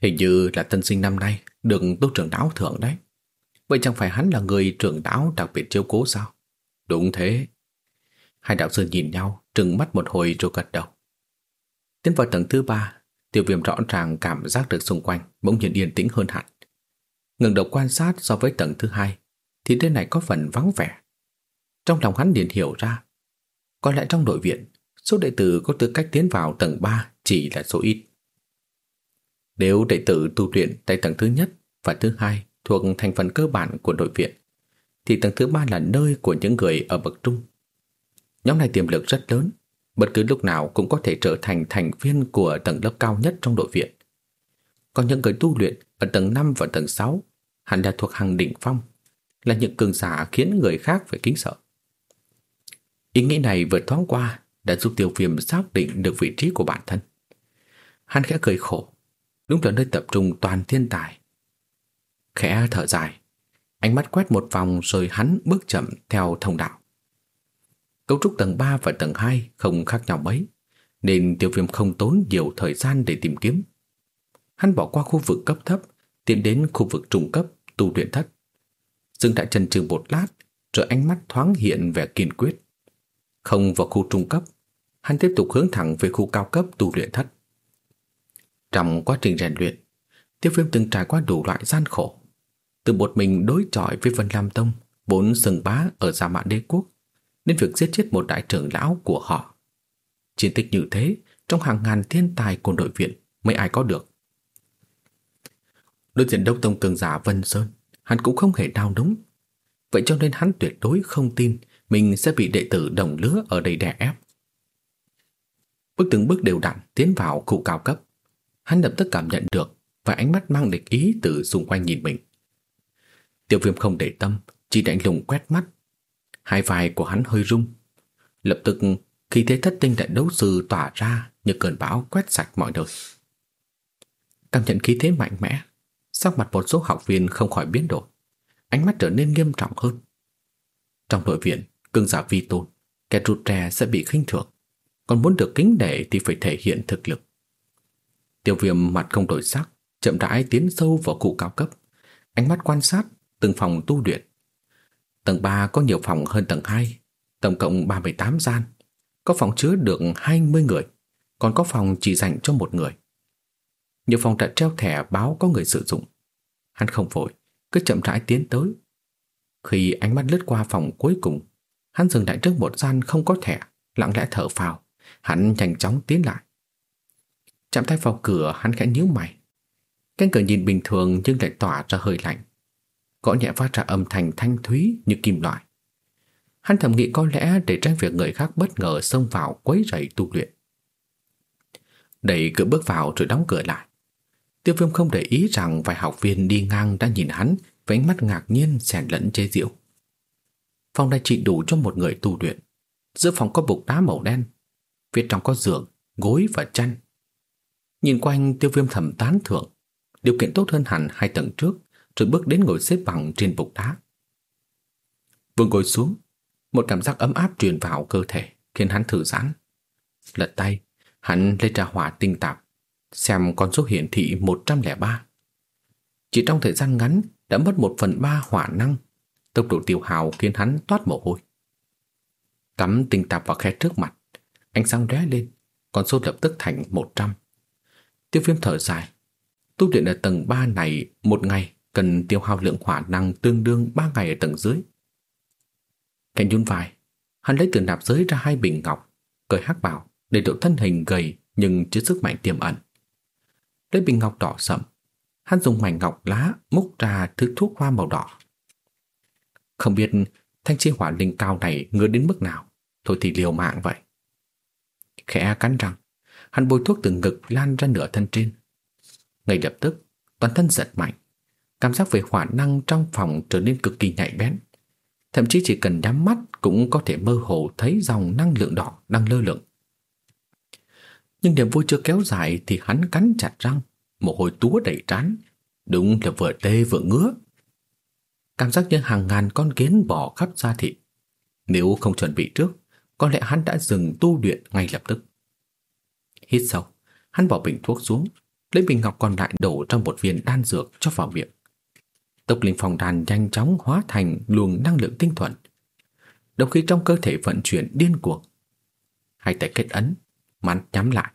Hình như là tân sinh năm nay được tu trưởng đáo thưởng đấy. Vậy chẳng phải hắn là người trưởng đáo đặc biệt chiếu cố sao? Đúng thế. Hai đạo sư nhìn nhau, trừng mắt một hồi rồi gật đầu. Tiến vào tầng thứ ba, tiêu viêm rõ ràng cảm giác được xung quanh bỗng nhiên yên tĩnh hơn hẳn. Ngừng đầu quan sát so với tầng thứ hai, thì nơi này có phần vắng vẻ. Trong lòng hắn liền hiểu ra, có lẽ trong nội viện, số đệ tử có tư cách tiến vào tầng 3 chỉ là số ít. Nếu đệ tử tu luyện tại tầng thứ nhất và thứ hai thuộc thành phần cơ bản của đội viện, thì tầng thứ ba là nơi của những người ở bậc trung. Nhóm này tiềm lực rất lớn, bất cứ lúc nào cũng có thể trở thành thành viên của tầng lớp cao nhất trong đội viện. Còn những người tu luyện ở tầng 5 và tầng 6 hẳn là thuộc hàng đỉnh phong, là những cường giả khiến người khác phải kính sợ. Ý nghĩ này vừa thoáng qua đã giúp tiêu viêm xác định được vị trí của bản thân. Hắn khẽ cười khổ, đúng là nơi tập trung toàn thiên tài. Khẽ thở dài, ánh mắt quét một vòng rồi hắn bước chậm theo thông đạo. Cấu trúc tầng 3 và tầng 2 không khác nhau mấy, nên tiêu viêm không tốn nhiều thời gian để tìm kiếm. Hắn bỏ qua khu vực cấp thấp, tiến đến khu vực trung cấp, tu luyện thất. Dừng tại chân trường một lát, rồi ánh mắt thoáng hiện vẻ kiên quyết. Không vào khu trung cấp, hắn tiếp tục hướng thẳng về khu cao cấp tu luyện thất. Trong quá trình rèn luyện, Tiêu Viêm từng trải qua đủ loại gian khổ. Từ một mình đối chọi với Vân Lam Tông, bốn sừng bá ở Gia Mạn Đế Quốc, nên việc giết chết một đại trưởng lão của họ. Chiến tích như thế, trong hàng ngàn thiên tài của đội viện, mấy ai có được. Đối diện Đông Tông cường giả Vân Sơn, hắn cũng không hề đau đúng. Vậy cho nên hắn tuyệt đối không tin mình sẽ bị đệ tử đồng lứa ở đây đè ép. Bước từng bước đều đặn tiến vào khu cao cấp. Hắn lập tức cảm nhận được và ánh mắt mang địch ý từ xung quanh nhìn mình. Tiểu viêm không để tâm, chỉ đánh lùng quét mắt. Hai vai của hắn hơi rung. Lập tức khi thế thất tinh đại đấu sư tỏa ra như cơn bão quét sạch mọi nơi. Cảm nhận khí thế mạnh mẽ, sắc mặt một số học viên không khỏi biến đổi. Ánh mắt trở nên nghiêm trọng hơn. Trong nội viện, cương giả vi tôn, kẻ rụt rè sẽ bị khinh thường. Còn muốn được kính nể thì phải thể hiện thực lực. Tiêu viêm mặt không đổi sắc, chậm rãi tiến sâu vào cụ cao cấp. Ánh mắt quan sát từng phòng tu luyện. Tầng 3 có nhiều phòng hơn tầng 2, tổng cộng 38 gian. Có phòng chứa được 20 người, còn có phòng chỉ dành cho một người. Nhiều phòng đã treo thẻ báo có người sử dụng. Hắn không vội, cứ chậm rãi tiến tới. Khi ánh mắt lướt qua phòng cuối cùng, hắn dừng lại trước một gian không có thẻ, lặng lẽ thở phào. Hắn nhanh chóng tiến lại. Chạm tay vào cửa, hắn khẽ nhíu mày. Cánh cửa nhìn bình thường nhưng lại tỏa ra hơi lạnh. Gõ nhẹ phát ra âm thanh thanh thúy như kim loại. Hắn thầm nghĩ có lẽ để tránh việc người khác bất ngờ xông vào quấy rầy tu luyện. Đẩy cửa bước vào rồi đóng cửa lại. Tiêu viêm không để ý rằng vài học viên đi ngang đã nhìn hắn với ánh mắt ngạc nhiên xen lẫn chế giễu. Phòng này chỉ đủ cho một người tu luyện. Giữa phòng có bục đá màu đen. Phía trong có giường, gối và chăn. Nhìn quanh tiêu viêm thầm tán thưởng. Điều kiện tốt hơn hẳn hai tầng trước rồi bước đến ngồi xếp bằng trên bục đá. Vừa ngồi xuống, một cảm giác ấm áp truyền vào cơ thể khiến hắn thử giãn. Lật tay, hắn lấy ra hỏa tinh tạp, xem con số hiển thị 103. Chỉ trong thời gian ngắn đã mất một phần ba hỏa năng, tốc độ tiêu hào khiến hắn toát mồ hôi. Cắm tinh tạp vào khe trước mặt, ánh sáng ré lên, con số lập tức thành 100. Tiêu viêm thở dài, tu luyện ở tầng 3 này một ngày cần tiêu hao lượng hỏa năng tương đương 3 ngày ở tầng dưới. Cảnh nhún vai, hắn lấy từ nạp giới ra hai bình ngọc, cởi hắc bảo để độ thân hình gầy nhưng chứa sức mạnh tiềm ẩn. Lấy bình ngọc đỏ sậm, hắn dùng mảnh ngọc lá múc ra thứ thuốc hoa màu đỏ. Không biết thanh chi hỏa linh cao này ngứa đến mức nào, thôi thì liều mạng vậy. Khẽ cắn răng, hắn bôi thuốc từ ngực lan ra nửa thân trên. Ngay lập tức, toàn thân giật mạnh, cảm giác về hỏa năng trong phòng trở nên cực kỳ nhạy bén. Thậm chí chỉ cần nhắm mắt cũng có thể mơ hồ thấy dòng năng lượng đỏ đang lơ lửng. Nhưng niềm vui chưa kéo dài thì hắn cắn chặt răng, mồ hôi túa đầy trán, đúng là vừa tê vừa ngứa. Cảm giác như hàng ngàn con kiến bò khắp da thịt. Nếu không chuẩn bị trước, có lẽ hắn đã dừng tu luyện ngay lập tức. Hít sâu, hắn bỏ bình thuốc xuống, lấy bình ngọc còn lại đổ trong một viên đan dược cho vào miệng. Tốc linh phòng đàn nhanh chóng hóa thành luồng năng lượng tinh thuần. Đồng khí trong cơ thể vận chuyển điên cuồng. Hai tay kết ấn, mắt nhắm lại.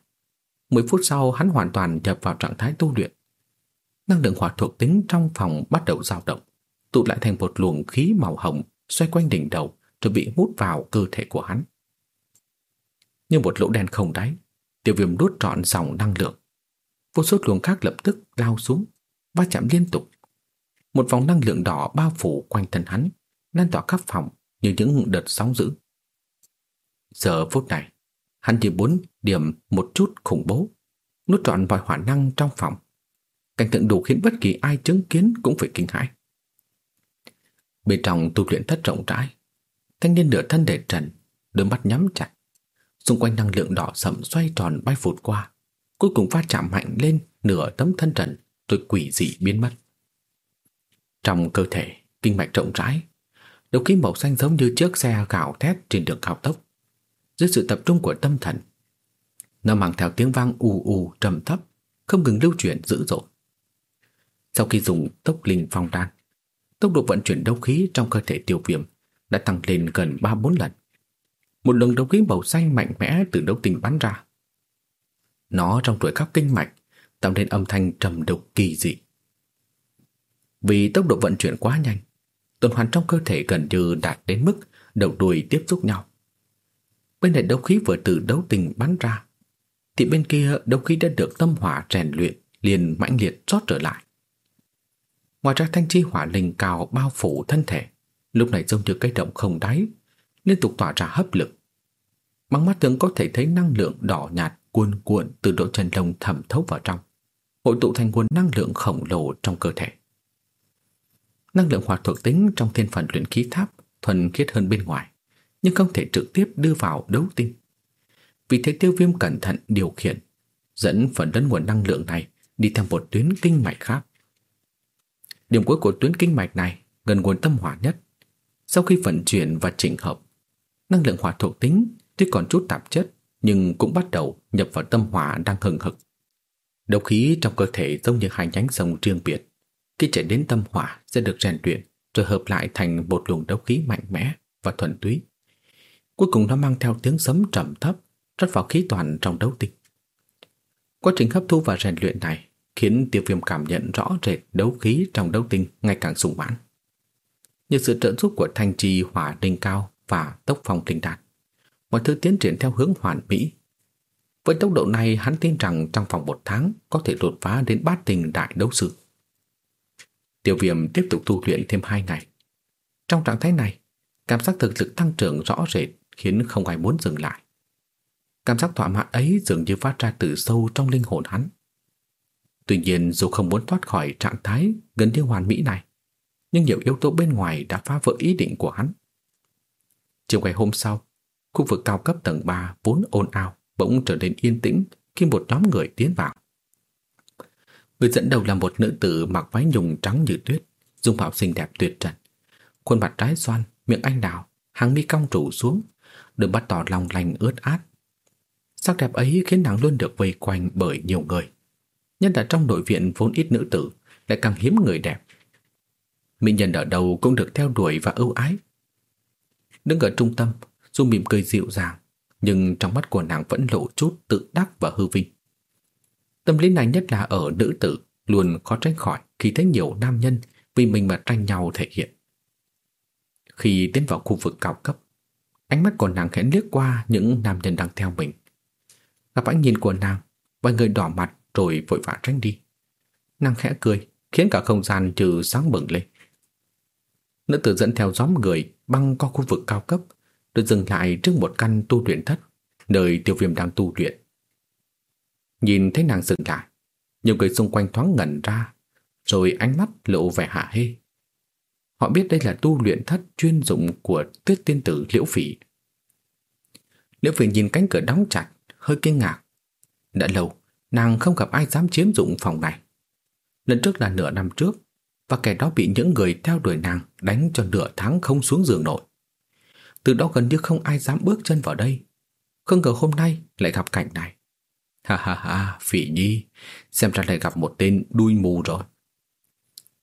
Mười phút sau hắn hoàn toàn nhập vào trạng thái tu luyện. Năng lượng hỏa thuộc tính trong phòng bắt đầu dao động, tụ lại thành một luồng khí màu hồng xoay quanh đỉnh đầu rồi bị hút vào cơ thể của hắn. Như một lỗ đen không đáy, tiêu viêm đốt trọn dòng năng lượng. vô số luồng khác lập tức lao xuống, va chạm liên tục. Một vòng năng lượng đỏ bao phủ quanh thân hắn, lan tỏa khắp phòng như những đợt sóng dữ. Giờ phút này, hắn chỉ muốn điểm một chút khủng bố, nuốt trọn vòi hỏa năng trong phòng. Cảnh tượng đủ khiến bất kỳ ai chứng kiến cũng phải kinh hãi. Bên trong tu luyện thất rộng rãi, thanh niên nửa thân để trần, đôi mắt nhắm chặt. Xung quanh năng lượng đỏ sậm xoay tròn bay phụt qua, cuối cùng va chạm mạnh lên nửa tấm thân trần rồi quỷ dị biến mất. Trong cơ thể, kinh mạch rộng rãi, đầu khí màu xanh giống như chiếc xe gạo thét trên đường cao tốc. Dưới sự tập trung của tâm thần, nó mang theo tiếng vang ù ù trầm thấp, không ngừng lưu chuyển dữ dội. Sau khi dùng tốc linh phong đan, tốc độ vận chuyển đấu khí trong cơ thể tiêu viêm đã tăng lên gần 3-4 lần. Một lượng đấu khí màu xanh mạnh mẽ từ đấu tình bắn ra. Nó trong tuổi khắp kinh mạch tạo nên âm thanh trầm độc kỳ dị. Vì tốc độ vận chuyển quá nhanh, tuần hoàn trong cơ thể gần như đạt đến mức đầu đuôi tiếp xúc nhau. Bên này đấu khí vừa từ đấu tình bắn ra, thì bên kia đấu khí đã được tâm hỏa rèn luyện liền mãnh liệt rót trở lại. Ngoài ra thanh chi hỏa linh cao bao phủ thân thể, lúc này giống như cây động không đáy, liên tục tỏa ra hấp lực. Bằng mắt tướng có thể thấy năng lượng đỏ nhạt cuồn cuộn từ độ chân lông thẩm thấu vào trong, hội tụ thành nguồn năng lượng khổng lồ trong cơ thể. Năng lượng hỏa thuộc tính trong thiên phần luyện khí tháp thuần khiết hơn bên ngoài, nhưng không thể trực tiếp đưa vào đấu tinh. Vì thế tiêu viêm cẩn thận điều khiển, dẫn phần lớn nguồn năng lượng này đi theo một tuyến kinh mạch khác. Điểm cuối của tuyến kinh mạch này gần nguồn tâm hỏa nhất. Sau khi vận chuyển và chỉnh hợp, năng lượng hỏa thuộc tính tuy còn chút tạp chất nhưng cũng bắt đầu nhập vào tâm hỏa đang hừng hực. Độc khí trong cơ thể giống như hai nhánh sông riêng biệt. Khi chạy đến tâm hỏa sẽ được rèn luyện rồi hợp lại thành một luồng đấu khí mạnh mẽ và thuần túy. Cuối cùng nó mang theo tiếng sấm trầm thấp rót vào khí toàn trong đấu tinh. Quá trình hấp thu và rèn luyện này khiến tiêu viêm cảm nhận rõ rệt đấu khí trong đấu tinh ngày càng sung mãn. Nhờ sự trợ giúp của thanh trì hỏa đinh cao và tốc phong tinh đạt, mọi thứ tiến triển theo hướng hoàn mỹ. Với tốc độ này hắn tin rằng trong vòng một tháng có thể đột phá đến bát tình đại đấu sư. Tiêu viêm tiếp tục tu luyện thêm hai ngày. Trong trạng thái này, cảm giác thực lực tăng trưởng rõ rệt khiến không ai muốn dừng lại. Cảm giác thỏa mãn ấy dường như phát ra từ sâu trong linh hồn hắn. Tuy nhiên dù không muốn thoát khỏi trạng thái gần như hoàn mỹ này, nhưng nhiều yếu tố bên ngoài đã phá vỡ ý định của hắn. Chiều ngày hôm sau, khu vực cao cấp tầng 3 vốn ồn ào bỗng trở nên yên tĩnh khi một nhóm người tiến vào. Người dẫn đầu là một nữ tử mặc váy nhung trắng như tuyết, dung mạo xinh đẹp tuyệt trần. Khuôn mặt trái xoan, miệng anh đào, hàng mi cong trụ xuống, đôi mắt tỏ lòng lành ướt át. Sắc đẹp ấy khiến nàng luôn được vây quanh bởi nhiều người. nhất là trong đội viện vốn ít nữ tử, lại càng hiếm người đẹp. Mỹ nhân ở đầu cũng được theo đuổi và ưu ái. Đứng ở trung tâm, dù mỉm cười dịu dàng, nhưng trong mắt của nàng vẫn lộ chút tự đắc và hư vinh. Tâm lý này nhất là ở nữ tử, luôn khó tránh khỏi khi thấy nhiều nam nhân vì mình mà tranh nhau thể hiện. Khi tiến vào khu vực cao cấp, ánh mắt của nàng khẽ liếc qua những nam nhân đang theo mình. Gặp ánh nhìn của nàng, vài người đỏ mặt rồi vội vã tránh đi. Nàng khẽ cười, khiến cả không gian trừ sáng bừng lên. Nữ tử dẫn theo nhóm người băng qua khu vực cao cấp, rồi dừng lại trước một căn tu luyện thất, nơi tiêu viêm đang tu luyện. Nhìn thấy nàng dừng lại, nhiều người xung quanh thoáng ngẩn ra, rồi ánh mắt lộ vẻ hạ hê. Họ biết đây là tu luyện thất chuyên dụng của tuyết tiên tử Liễu Phỉ. Liễu Phỉ nhìn cánh cửa đóng chặt, hơi kinh ngạc. Đã lâu, nàng không gặp ai dám chiếm dụng phòng này. Lần trước là nửa năm trước, và kẻ đó bị những người theo đuổi nàng đánh cho nửa tháng không xuống giường nổi. Từ đó gần như không ai dám bước chân vào đây. Không ngờ hôm nay lại gặp cảnh này. Ha ha ha, phỉ nhi, xem ra lại gặp một tên đuôi mù rồi.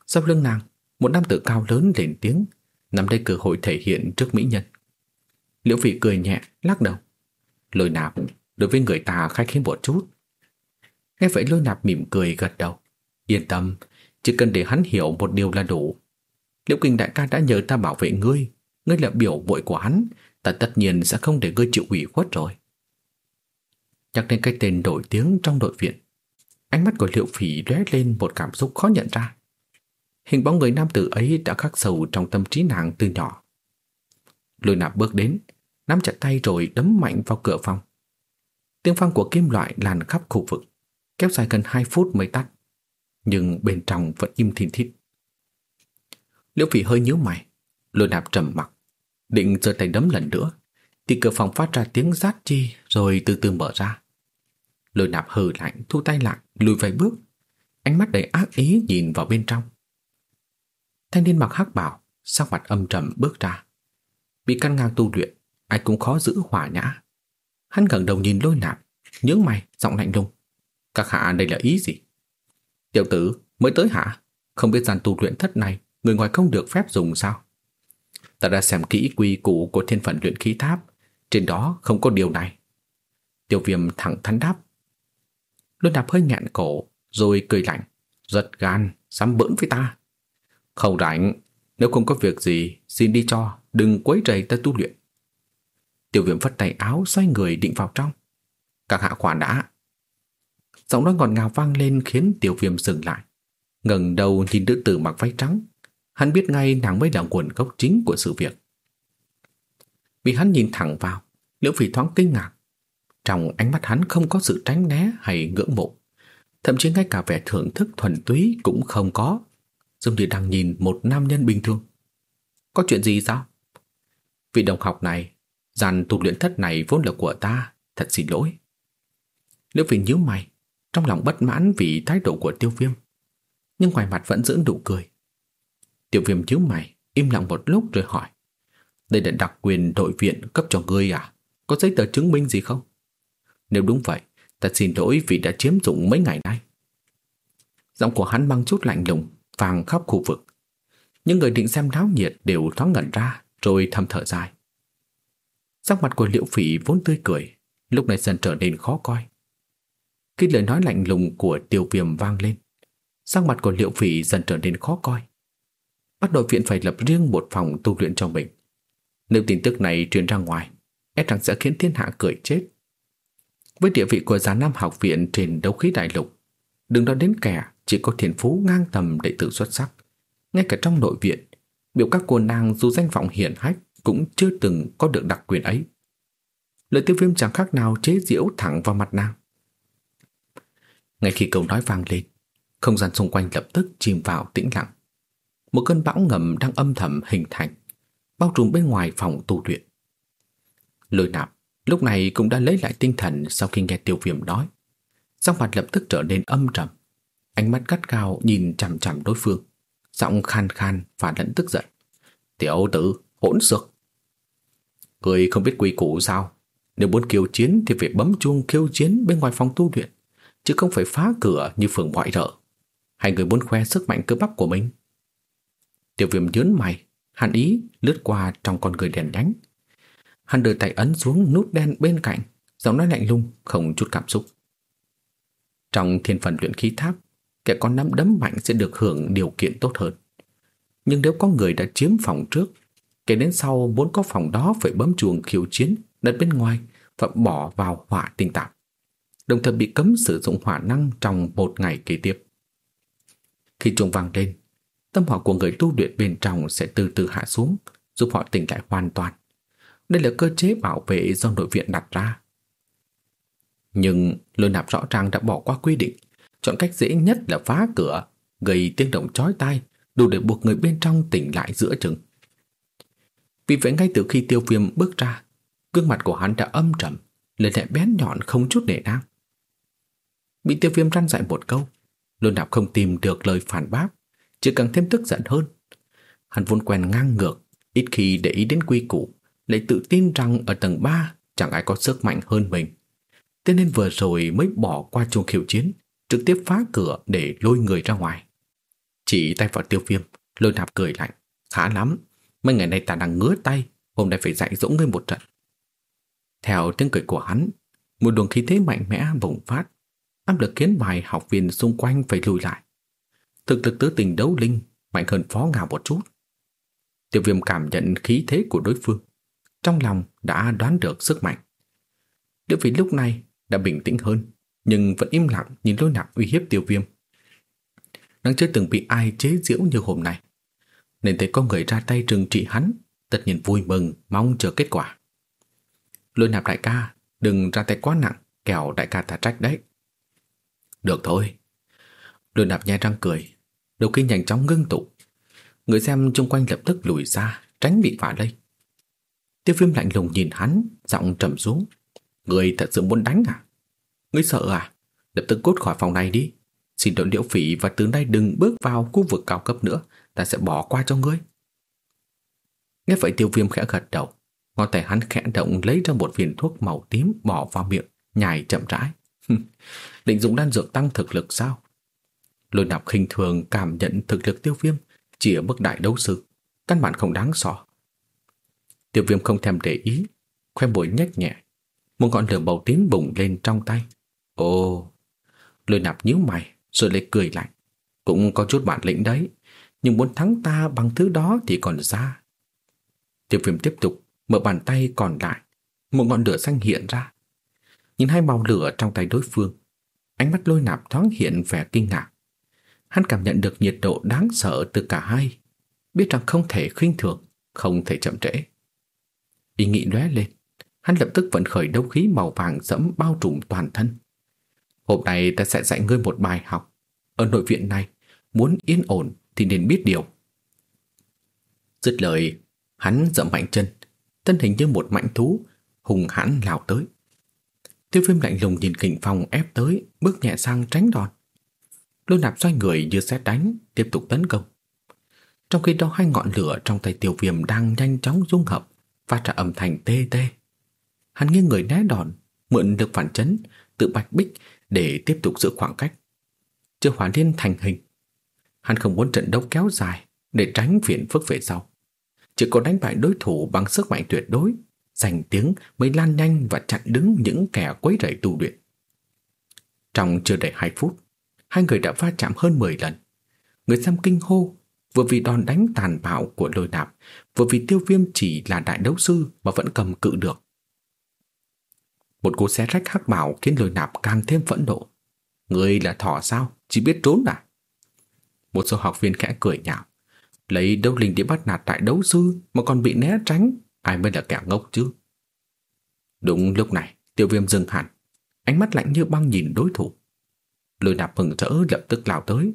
Sau lưng nàng, một nam tử cao lớn lên tiếng, nắm đây cơ hội thể hiện trước mỹ nhân. Liễu phỉ cười nhẹ, lắc đầu. Lời nạp, đối với người ta khách khí một chút. Nghe vậy lôi nạp mỉm cười gật đầu. Yên tâm, chỉ cần để hắn hiểu một điều là đủ. Liễu kinh đại ca đã nhờ ta bảo vệ ngươi, ngươi là biểu bội của hắn, ta tất nhiên sẽ không để ngươi chịu ủy khuất rồi. Nhắc đến cái tên nổi tiếng trong đội viện. Ánh mắt của Liễu Phỉ lóe lên một cảm xúc khó nhận ra. Hình bóng người nam tử ấy đã khắc sâu trong tâm trí nàng từ nhỏ. Lôi nạp bước đến, nắm chặt tay rồi đấm mạnh vào cửa phòng. Tiếng phang của kim loại làn khắp khu vực, kéo dài gần 2 phút mới tắt, nhưng bên trong vẫn im thìn thít. Liễu Phỉ hơi nhíu mày, lôi nạp trầm mặc, định giơ tay đấm lần nữa, thì cửa phòng phát ra tiếng rát chi rồi từ từ mở ra. Lôi nạp hừ lạnh thu tay lại, lùi vài bước, ánh mắt đầy ác ý nhìn vào bên trong. Thanh niên mặc hắc bảo, sắc mặt âm trầm bước ra. Bị căn ngang tu luyện, ai cũng khó giữ hỏa nhã. Hắn ngẩng đầu nhìn lôi nạp, nhướng mày, giọng lạnh lùng. Các hạ đây là ý gì? Tiểu tử, mới tới hả? Không biết gian tu luyện thất này, người ngoài không được phép dùng sao? Ta đã xem kỹ quy củ của thiên phận luyện khí tháp, trên đó không có điều này. Tiểu viêm thẳng thắn đáp. Luân đạp hơi ngạn cổ, rồi cười lạnh. Giật gan, dám bỡn với ta. Không rảnh, nếu không có việc gì, xin đi cho, đừng quấy rầy ta tu luyện. Tiểu viêm phất tay áo xoay người định vào trong. Các hạ khoản đã. Giọng nói ngọt ngào vang lên khiến tiểu viêm dừng lại. ngẩng đầu nhìn nữ tử mặc váy trắng. Hắn biết ngay nàng mới là nguồn gốc chính của sự việc vì hắn nhìn thẳng vào, liễu phỉ thoáng kinh ngạc. Trong ánh mắt hắn không có sự tránh né hay ngưỡng mộ. Thậm chí ngay cả vẻ thưởng thức thuần túy cũng không có. Giống như đang nhìn một nam nhân bình thường. Có chuyện gì sao? Vị đồng học này, dàn tụ luyện thất này vốn là của ta, thật xin lỗi. Liễu Phỉ nhíu mày, trong lòng bất mãn vì thái độ của tiêu viêm. Nhưng ngoài mặt vẫn giữ nụ cười. Tiêu viêm nhíu mày, im lặng một lúc rồi hỏi. Đây là đặc quyền đội viện cấp cho ngươi à? Có giấy tờ chứng minh gì không? Nếu đúng vậy, ta xin lỗi vì đã chiếm dụng mấy ngày nay. Giọng của hắn mang chút lạnh lùng, vàng khắp khu vực. Những người định xem náo nhiệt đều thoáng ngẩn ra, rồi thầm thở dài. Sắc mặt của liễu phỉ vốn tươi cười, lúc này dần trở nên khó coi. Khi lời nói lạnh lùng của tiêu viêm vang lên, sắc mặt của liễu phỉ dần trở nên khó coi. Bắt đội viện phải lập riêng một phòng tu luyện cho mình. Nếu tin tức này truyền ra ngoài, e rằng sẽ khiến thiên hạ cười chết. Với địa vị của già nam học viện trên đấu khí đại lục, đừng nói đến kẻ chỉ có thiền phú ngang tầm đệ tử xuất sắc. Ngay cả trong nội viện, biểu các cô nàng dù danh vọng hiển hách cũng chưa từng có được đặc quyền ấy. Lời tiêu viêm chẳng khác nào chế giễu thẳng vào mặt nàng. Ngay khi câu nói vang lên, không gian xung quanh lập tức chìm vào tĩnh lặng. Một cơn bão ngầm đang âm thầm hình thành, bao trùm bên ngoài phòng tu luyện. Lôi nạp lúc này cũng đã lấy lại tinh thần sau khi nghe tiêu viêm nói. Sắc mặt lập tức trở nên âm trầm. Ánh mắt gắt cao nhìn chằm chằm đối phương, giọng khan khan và lẫn tức giận. Tiểu tử, hỗn xược. Người không biết quy củ sao? Nếu muốn kiêu chiến thì phải bấm chuông kiêu chiến bên ngoài phòng tu luyện, chứ không phải phá cửa như phường ngoại rợ. Hai người muốn khoe sức mạnh cơ bắp của mình. Tiểu viêm nhớn mày, hàn ý lướt qua trong con người đèn nhánh. Hắn đưa tay ấn xuống nút đen bên cạnh, giọng nói lạnh lùng, không chút cảm xúc. Trong thiên phần luyện khí tháp, kẻ con nắm đấm mạnh sẽ được hưởng điều kiện tốt hơn. Nhưng nếu có người đã chiếm phòng trước, kẻ đến sau muốn có phòng đó phải bấm chuồng khiêu chiến đặt bên ngoài và bỏ vào hỏa tinh tạp, đồng thời bị cấm sử dụng hỏa năng trong một ngày kế tiếp. Khi chuông vang lên, tâm hỏa của người tu luyện bên trong sẽ từ từ hạ xuống, giúp họ tỉnh lại hoàn toàn. Đây là cơ chế bảo vệ do nội viện đặt ra. Nhưng lôi nạp rõ ràng đã bỏ qua quy định, chọn cách dễ nhất là phá cửa, gây tiếng động chói tai, đủ để buộc người bên trong tỉnh lại giữa chừng. Vì vậy ngay từ khi tiêu viêm bước ra, gương mặt của hắn đã âm trầm, lời lẽ bén nhọn không chút nể nang. Bị tiêu viêm răn dạy một câu, lôi nạp không tìm được lời phản bác, chỉ càng thêm tức giận hơn. Hắn vốn quen ngang ngược, ít khi để ý đến quy củ, lại tự tin rằng ở tầng 3 chẳng ai có sức mạnh hơn mình. Thế nên vừa rồi mới bỏ qua chuông khiêu chiến, trực tiếp phá cửa để lôi người ra ngoài. Chỉ tay vào tiêu viêm, lôi nạp cười lạnh. Khá lắm, mấy ngày nay ta đang ngứa tay, hôm nay phải dạy dỗ ngươi một trận. Theo tiếng cười của hắn, một luồng khí thế mạnh mẽ bùng phát, áp lực khiến vài học viên xung quanh phải lùi lại. Thực lực tứ tình đấu linh mạnh hơn phó ngào một chút. Tiêu viêm cảm nhận khí thế của đối phương, trong lòng đã đoán được sức mạnh. Liễu Phi lúc này đã bình tĩnh hơn, nhưng vẫn im lặng nhìn lôi nạp uy hiếp tiêu viêm. Nàng chưa từng bị ai chế giễu như hôm nay, nên thấy có người ra tay trừng trị hắn, tất nhiên vui mừng, mong chờ kết quả. Lôi nạp đại ca, đừng ra tay quá nặng, kẻo đại ca thả trách đấy. Được thôi. Lôi nạp nhai răng cười, đầu kinh nhanh chóng ngưng tụ. Người xem xung quanh lập tức lùi ra, tránh bị vả lây. Tiêu viêm lạnh lùng nhìn hắn, giọng trầm xuống. Người thật sự muốn đánh à? người sợ à? Lập tức cút khỏi phòng này đi. Xin đội liễu phỉ và từ nay đừng bước vào khu vực cao cấp nữa. Ta sẽ bỏ qua cho ngươi. Nghe vậy tiêu viêm khẽ gật đầu. Ngón tay hắn khẽ động lấy ra một viên thuốc màu tím bỏ vào miệng, nhai chậm rãi. Định dùng đan dược tăng thực lực sao? Lôi nạp khinh thường cảm nhận thực lực tiêu viêm chỉ ở mức đại đấu sư, căn bản không đáng so. Tiêu viêm không thèm để ý, khoe môi nhếch nhẹ, một ngọn lửa màu tím bùng lên trong tay. Ồ, lôi nạp nhíu mày, rồi lại cười lạnh. Cũng có chút bản lĩnh đấy, nhưng muốn thắng ta bằng thứ đó thì còn xa. Tiêu viêm tiếp tục mở bàn tay còn lại, một ngọn lửa xanh hiện ra. Nhìn hai màu lửa trong tay đối phương, ánh mắt lôi nạp thoáng hiện vẻ kinh ngạc. Hắn cảm nhận được nhiệt độ đáng sợ từ cả hai, biết rằng không thể khinh thường, không thể chậm trễ. Ý nghĩ lóe lên, hắn lập tức vận khởi đấu khí màu vàng sẫm bao trùm toàn thân. Hôm nay ta sẽ dạy ngươi một bài học. Ở nội viện này, muốn yên ổn thì nên biết điều. Dứt lời, hắn dậm mạnh chân, thân hình như một mãnh thú, hùng hãn lao tới. Tiêu viêm lạnh lùng nhìn kình phong ép tới, bước nhẹ sang tránh đòn. Lôi nạp xoay người như xét đánh, tiếp tục tấn công. Trong khi đó hai ngọn lửa trong tay tiêu viêm đang nhanh chóng dung hợp, phát ra âm thanh tê tê. Hắn nghiêng người né đòn, mượn được phản chấn, tự bạch bích để tiếp tục giữ khoảng cách. Chưa hỏa liên thành hình. Hắn không muốn trận đấu kéo dài để tránh phiền phức về sau. Chỉ có đánh bại đối thủ bằng sức mạnh tuyệt đối, giành tiếng mới lan nhanh và chặn đứng những kẻ quấy rầy tu luyện. Trong chưa đầy 2 phút, hai người đã va chạm hơn 10 lần. Người xem kinh hô vừa vì đòn đánh tàn bạo của lôi nạp, vừa vì tiêu viêm chỉ là đại đấu sư mà vẫn cầm cự được. Một cú xé rách hắc bảo khiến lôi nạp càng thêm phẫn nộ. Người là thỏ sao? Chỉ biết trốn à? Một số học viên khẽ cười nhạo. Lấy đấu linh để bắt nạt đại đấu sư mà còn bị né tránh, ai mới là kẻ ngốc chứ? Đúng lúc này, tiêu viêm dừng hẳn, ánh mắt lạnh như băng nhìn đối thủ. Lôi nạp mừng rỡ lập tức lao tới,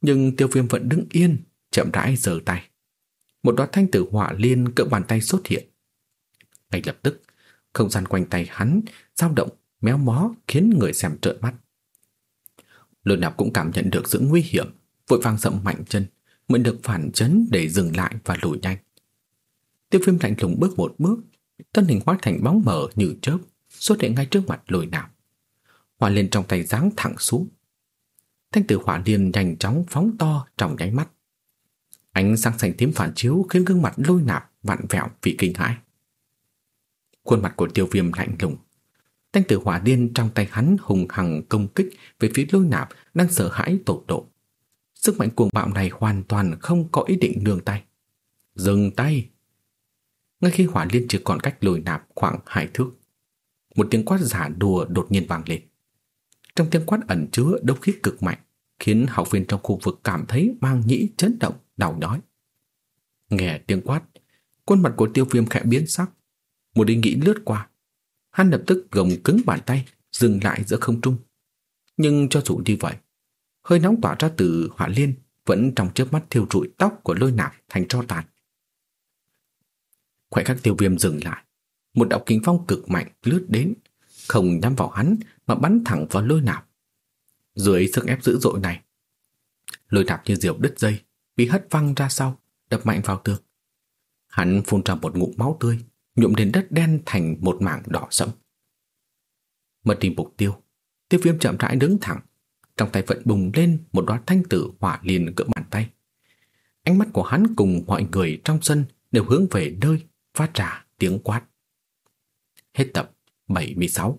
nhưng tiêu viêm vẫn đứng yên, chậm rãi giơ tay. Một đóa thanh tử hỏa liên cỡ bàn tay xuất hiện. Ngay lập tức, không gian quanh tay hắn dao động, méo mó khiến người xem trợn mắt. Lôi nạp cũng cảm nhận được sự nguy hiểm, vội vàng dậm mạnh chân, mới được phản chấn để dừng lại và lùi nhanh. Tiêu viêm lạnh lùng bước một bước, thân hình hóa thành bóng mờ như chớp, xuất hiện ngay trước mặt lôi nạp. Hỏa liên trong tay giáng thẳng xuống. Thanh tử hỏa liên nhanh chóng phóng to trong nháy mắt. Ánh sáng xanh tím phản chiếu khiến gương mặt lôi nạp vặn vẹo vì kinh hãi. Khuôn mặt của tiêu viêm lạnh lùng. Thanh tử hỏa điên trong tay hắn hùng hằng công kích về phía lôi nạp đang sợ hãi tột độ. Sức mạnh cuồng bạo này hoàn toàn không có ý định nương tay. Dừng tay! Ngay khi hỏa liên chỉ còn cách lôi nạp khoảng hai thước, một tiếng quát giả đùa đột nhiên vang lên. Trong tiếng quát ẩn chứa đấu khí cực mạnh, khiến học viên trong khu vực cảm thấy mang nhĩ chấn động, đau nhói. Nghe tiếng quát, khuôn mặt của tiêu viêm khẽ biến sắc, một ý nghĩ lướt qua. Hắn lập tức gồng cứng bàn tay, dừng lại giữa không trung. Nhưng cho dù như vậy, hơi nóng tỏa ra từ hỏa liên vẫn trong chớp mắt thiêu rụi tóc của lôi nạp thành tro tàn. Khoảnh khắc tiêu viêm dừng lại, một đạo kính phong cực mạnh lướt đến, không nhắm vào hắn mà bắn thẳng vào lôi nạp. Dưới sức ép dữ dội này, lôi nạp như diều đứt dây, bị hất văng ra sau, đập mạnh vào tường. Hắn phun ra một ngụm máu tươi, nhuộm đến đất đen thành một mảng đỏ sẫm. Mất đi mục tiêu, tiêu viêm chậm rãi đứng thẳng, trong tay vẫn bùng lên một đóa thanh tử hỏa liền cỡ bàn tay. Ánh mắt của hắn cùng mọi người trong sân đều hướng về nơi phát ra tiếng quát. Hết tập 76